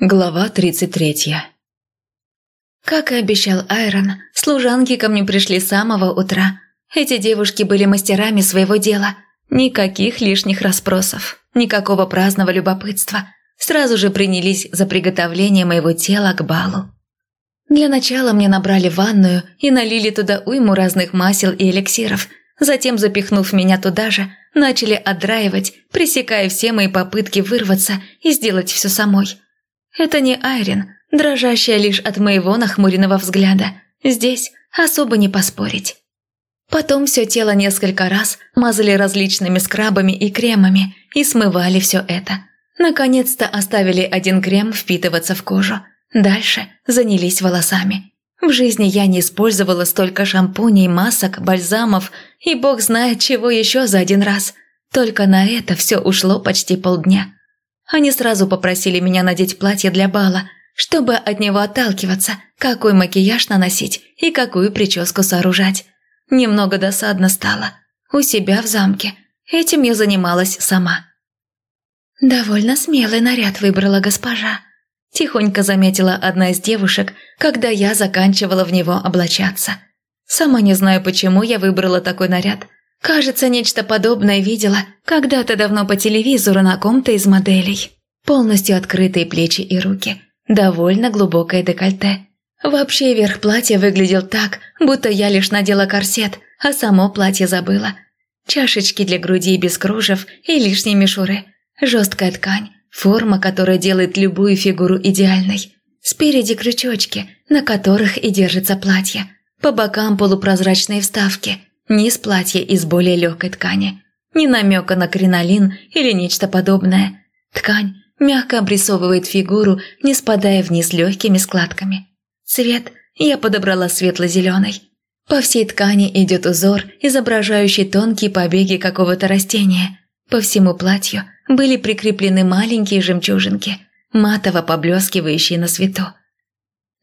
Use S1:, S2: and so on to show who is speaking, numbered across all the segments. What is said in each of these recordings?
S1: Глава 33 Как и обещал Айрон, служанки ко мне пришли с самого утра. Эти девушки были мастерами своего дела. Никаких лишних расспросов, никакого праздного любопытства. Сразу же принялись за приготовление моего тела к балу. Для начала мне набрали ванную и налили туда уйму разных масел и эликсиров. Затем, запихнув меня туда же, начали отдраивать, пресекая все мои попытки вырваться и сделать все самой – это не Айрин, дрожащая лишь от моего нахмуренного взгляда. Здесь особо не поспорить. Потом все тело несколько раз мазали различными скрабами и кремами и смывали все это. Наконец-то оставили один крем впитываться в кожу. Дальше занялись волосами. В жизни я не использовала столько шампуней, масок, бальзамов и бог знает чего еще за один раз. Только на это все ушло почти полдня. Они сразу попросили меня надеть платье для бала, чтобы от него отталкиваться, какой макияж наносить и какую прическу сооружать. Немного досадно стало. У себя в замке. Этим я занималась сама. «Довольно смелый наряд выбрала госпожа», – тихонько заметила одна из девушек, когда я заканчивала в него облачаться. Сама не знаю, почему я выбрала такой наряд – Кажется, нечто подобное видела когда-то давно по телевизору на ком-то из моделей. Полностью открытые плечи и руки, довольно глубокое декольте. Вообще верх платья выглядел так, будто я лишь надела корсет, а само платье забыла. Чашечки для груди без кружев и лишней мишуры. Жесткая ткань, форма, которая делает любую фигуру идеальной. Спереди крючочки, на которых и держится платье. По бокам полупрозрачные вставки – Низ платья из более легкой ткани. Ни намека на кринолин или нечто подобное. Ткань мягко обрисовывает фигуру, не спадая вниз легкими складками. Цвет я подобрала светло-зеленый. По всей ткани идет узор, изображающий тонкие побеги какого-то растения. По всему платью были прикреплены маленькие жемчужинки, матово поблескивающие на свету.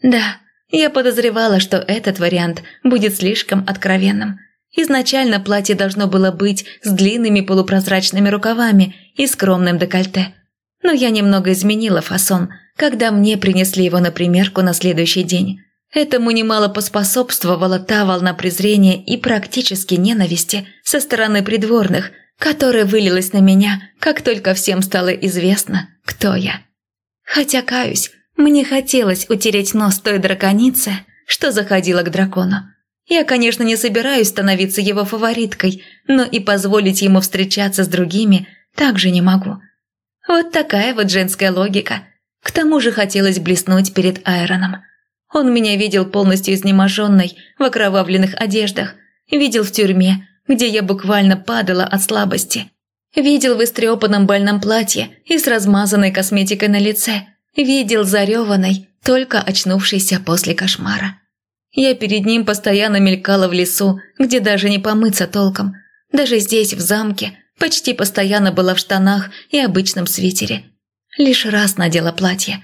S1: Да, я подозревала, что этот вариант будет слишком откровенным – Изначально платье должно было быть с длинными полупрозрачными рукавами и скромным декольте. Но я немного изменила фасон, когда мне принесли его на примерку на следующий день. Этому немало поспособствовала та волна презрения и практически ненависти со стороны придворных, которая вылилась на меня, как только всем стало известно, кто я. Хотя, каюсь, мне хотелось утереть нос той драконице, что заходила к дракону. Я, конечно, не собираюсь становиться его фавориткой, но и позволить ему встречаться с другими также не могу. Вот такая вот женская логика. К тому же хотелось блеснуть перед Айроном. Он меня видел полностью изнеможенной, в окровавленных одеждах. Видел в тюрьме, где я буквально падала от слабости. Видел в истрепанном больном платье и с размазанной косметикой на лице. Видел зареванной, только очнувшейся после кошмара. Я перед ним постоянно мелькала в лесу, где даже не помыться толком. Даже здесь, в замке, почти постоянно была в штанах и обычном свитере. Лишь раз надела платье.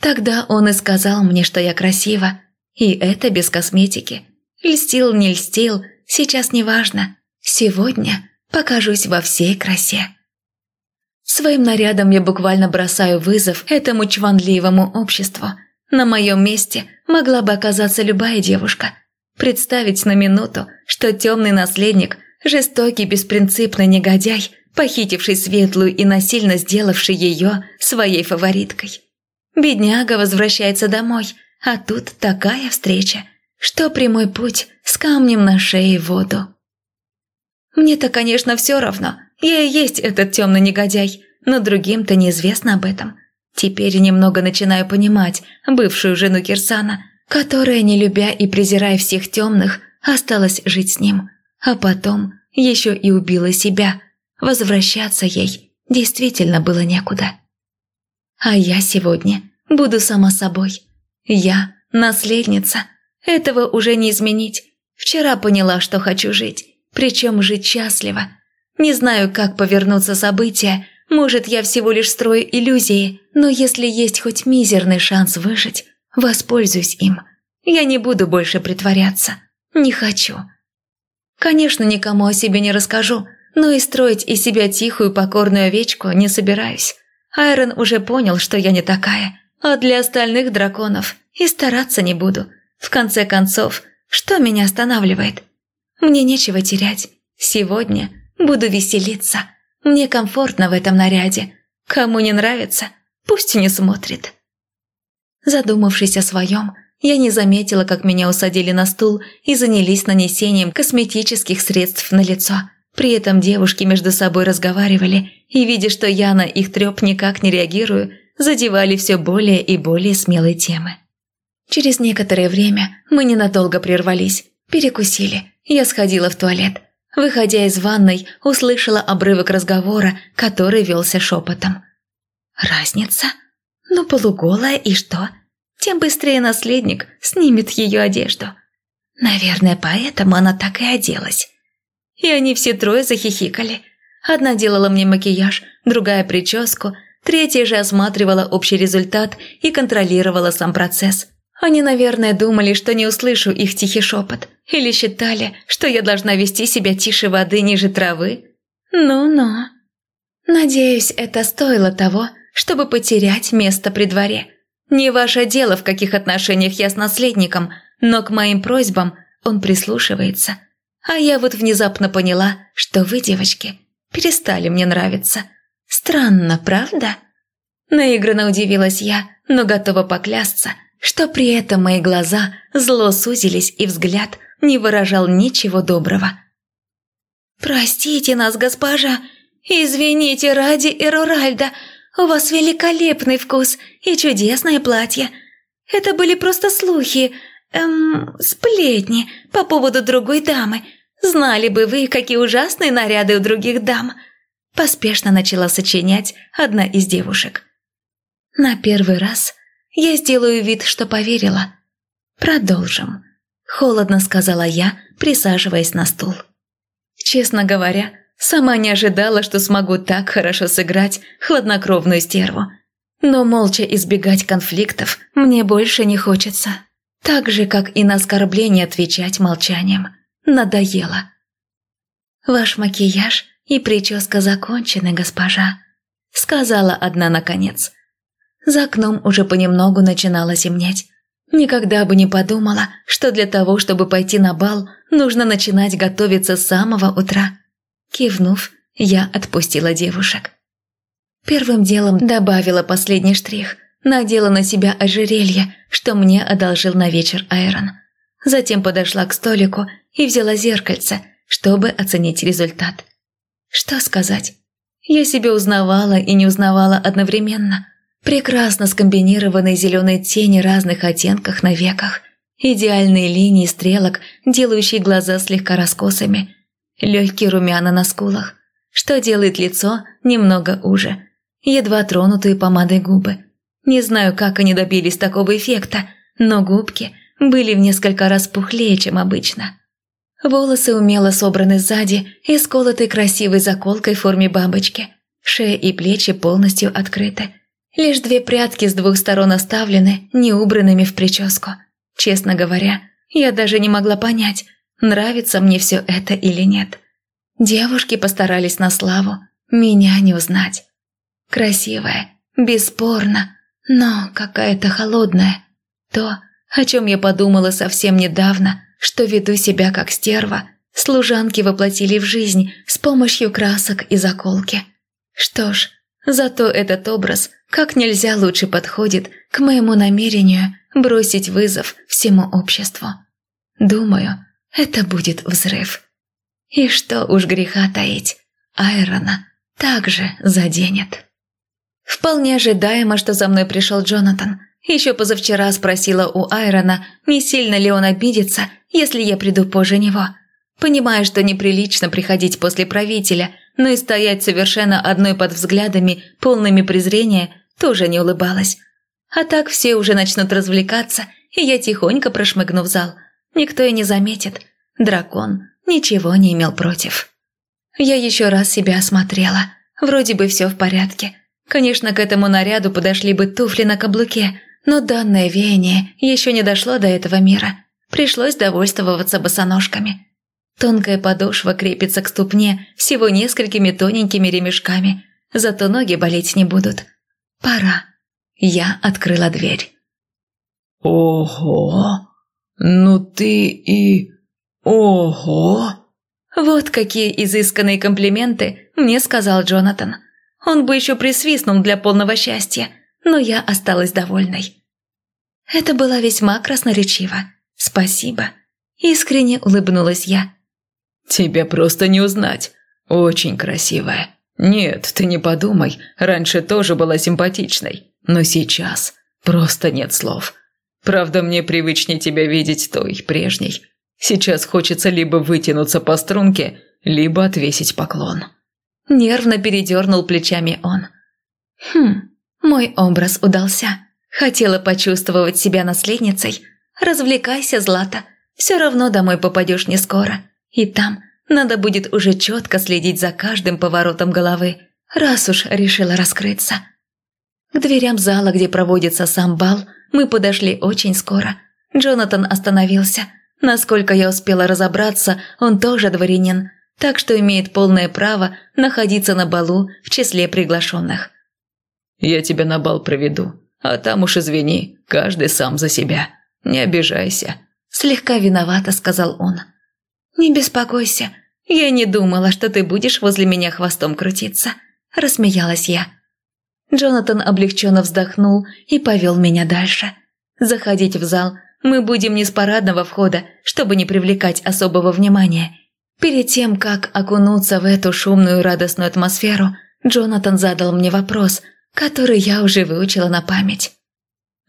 S1: Тогда он и сказал мне, что я красива. И это без косметики. Льстил, не льстил, сейчас не важно. Сегодня покажусь во всей красе. Своим нарядом я буквально бросаю вызов этому чванливому обществу – на моем месте могла бы оказаться любая девушка. Представить на минуту, что темный наследник, жестокий беспринципный негодяй, похитивший светлую и насильно сделавший ее своей фавориткой. Бедняга возвращается домой, а тут такая встреча, что прямой путь с камнем на шее в воду. Мне-то, конечно, все равно, я и есть этот темный негодяй, но другим-то неизвестно об этом – Теперь немного начинаю понимать бывшую жену Кирсана, которая, не любя и презирая всех темных, осталась жить с ним. А потом еще и убила себя. Возвращаться ей действительно было некуда. А я сегодня буду сама собой. Я наследница. Этого уже не изменить. Вчера поняла, что хочу жить. Причем жить счастливо. Не знаю, как повернуться события, может, я всего лишь строю иллюзии, но если есть хоть мизерный шанс выжить, воспользуюсь им. Я не буду больше притворяться. Не хочу. Конечно, никому о себе не расскажу, но и строить из себя тихую покорную овечку не собираюсь. Айрон уже понял, что я не такая, а для остальных драконов и стараться не буду. В конце концов, что меня останавливает? Мне нечего терять. Сегодня буду веселиться. Мне комфортно в этом наряде. Кому не нравится, пусть не смотрит. Задумавшись о своем, я не заметила, как меня усадили на стул и занялись нанесением косметических средств на лицо. При этом девушки между собой разговаривали, и, видя, что я на их треп никак не реагирую, задевали все более и более смелые темы. Через некоторое время мы ненадолго прервались, перекусили, я сходила в туалет. Выходя из ванной, услышала обрывок разговора, который велся шепотом. «Разница? Ну, полуголая и что? Тем быстрее наследник снимет ее одежду. Наверное, поэтому она так и оделась». И они все трое захихикали. Одна делала мне макияж, другая прическу, третья же осматривала общий результат и контролировала сам процесс – они, наверное, думали, что не услышу их тихий шепот. Или считали, что я должна вести себя тише воды ниже травы. Ну-ну. Надеюсь, это стоило того, чтобы потерять место при дворе. Не ваше дело, в каких отношениях я с наследником, но к моим просьбам он прислушивается. А я вот внезапно поняла, что вы, девочки, перестали мне нравиться. Странно, правда? Наигранно удивилась я, но готова поклясться – что при этом мои глаза зло сузились и взгляд не выражал ничего доброго. «Простите нас, госпожа, извините ради Эроральда, у вас великолепный вкус и чудесное платье. Это были просто слухи, эм, сплетни по поводу другой дамы. Знали бы вы, какие ужасные наряды у других дам». Поспешно начала сочинять одна из девушек. На первый раз я сделаю вид, что поверила. Продолжим. Холодно сказала я, присаживаясь на стул. Честно говоря, сама не ожидала, что смогу так хорошо сыграть хладнокровную стерву. Но молча избегать конфликтов мне больше не хочется. Так же, как и на оскорбление отвечать молчанием. Надоело. «Ваш макияж и прическа закончены, госпожа», — сказала одна наконец. За окном уже понемногу начинало темнеть. Никогда бы не подумала, что для того, чтобы пойти на бал, нужно начинать готовиться с самого утра. Кивнув, я отпустила девушек. Первым делом добавила последний штрих, надела на себя ожерелье, что мне одолжил на вечер Айрон. Затем подошла к столику и взяла зеркальце, чтобы оценить результат. Что сказать? Я себя узнавала и не узнавала одновременно – Прекрасно скомбинированные зеленые тени разных оттенках на веках, идеальные линии стрелок, делающие глаза слегка раскосами, легкие румяна на скулах, что делает лицо немного уже, едва тронутые помадой губы. Не знаю, как они добились такого эффекта, но губки были в несколько раз пухлее, чем обычно. Волосы умело собраны сзади и сколоты красивой заколкой в форме бабочки. Шея и плечи полностью открыты – Лишь две прядки с двух сторон оставлены, не убранными в прическу. Честно говоря, я даже не могла понять, нравится мне все это или нет. Девушки постарались на славу, меня не узнать. Красивая, бесспорно, но какая-то холодная. То, о чем я подумала совсем недавно, что веду себя как стерва, служанки воплотили в жизнь с помощью красок и заколки. Что ж, зато этот образ как нельзя лучше подходит к моему намерению бросить вызов всему обществу. Думаю, это будет взрыв. И что уж греха таить, Айрона также заденет. Вполне ожидаемо, что за мной пришел Джонатан. Еще позавчера спросила у Айрона, не сильно ли он обидится, если я приду позже него. Понимая, что неприлично приходить после правителя – но и стоять совершенно одной под взглядами, полными презрения, тоже не улыбалась. А так все уже начнут развлекаться, и я тихонько прошмыгну в зал. Никто и не заметит. Дракон ничего не имел против. Я еще раз себя осмотрела. Вроде бы все в порядке. Конечно, к этому наряду подошли бы туфли на каблуке, но данное веяние еще не дошло до этого мира. Пришлось довольствоваться босоножками. Тонкая подошва крепится к ступне всего несколькими тоненькими ремешками, зато ноги болеть не будут. Пора. Я открыла дверь.
S2: «Ого! Ну ты и... Ого!»
S1: Вот какие изысканные комплименты мне сказал Джонатан. Он бы еще присвистнул для полного счастья, но я осталась довольной. Это было весьма красноречиво. Спасибо. Искренне улыбнулась я.
S2: «Тебя просто не узнать. Очень красивая. Нет, ты не подумай, раньше тоже была симпатичной, но сейчас просто нет слов. Правда, мне привычнее тебя видеть той, прежней. Сейчас хочется либо вытянуться по струнке, либо отвесить поклон».
S1: Нервно передернул плечами он. «Хм, мой образ удался. Хотела почувствовать себя наследницей. Развлекайся, Злата. Все равно домой попадешь не скоро. И там надо будет уже четко следить за каждым поворотом головы, раз уж решила раскрыться». К дверям зала, где проводится сам бал, мы подошли очень скоро. Джонатан остановился – Насколько я успела разобраться, он тоже дворянин, так что имеет полное право находиться на балу в числе приглашенных.
S2: «Я тебя на бал проведу, а там уж извини, каждый сам за себя. Не обижайся», –
S1: слегка виновато сказал он. «Не беспокойся, я не думала, что ты будешь возле меня хвостом крутиться», – рассмеялась я. Джонатан облегченно вздохнул и повел меня дальше. Заходить в зал мы будем не с парадного входа, чтобы не привлекать особого внимания. Перед тем, как окунуться в эту шумную радостную атмосферу, Джонатан задал мне вопрос, который я уже выучила на память.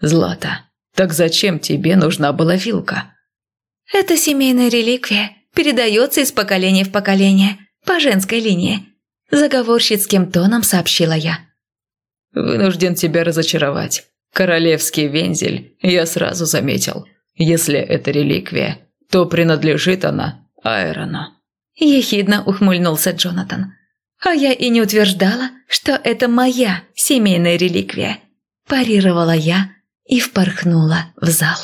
S2: «Злата, так зачем тебе нужна была вилка?»
S1: «Это семейная реликвия, передается из поколения в поколение, по женской линии», заговорщицким тоном сообщила я.
S2: «Вынужден тебя разочаровать. Королевский вензель я сразу заметил. Если это реликвия, то принадлежит она Айрону.
S1: Ехидно ухмыльнулся Джонатан. А я и не утверждала, что это моя семейная реликвия. Парировала я и впорхнула в зал.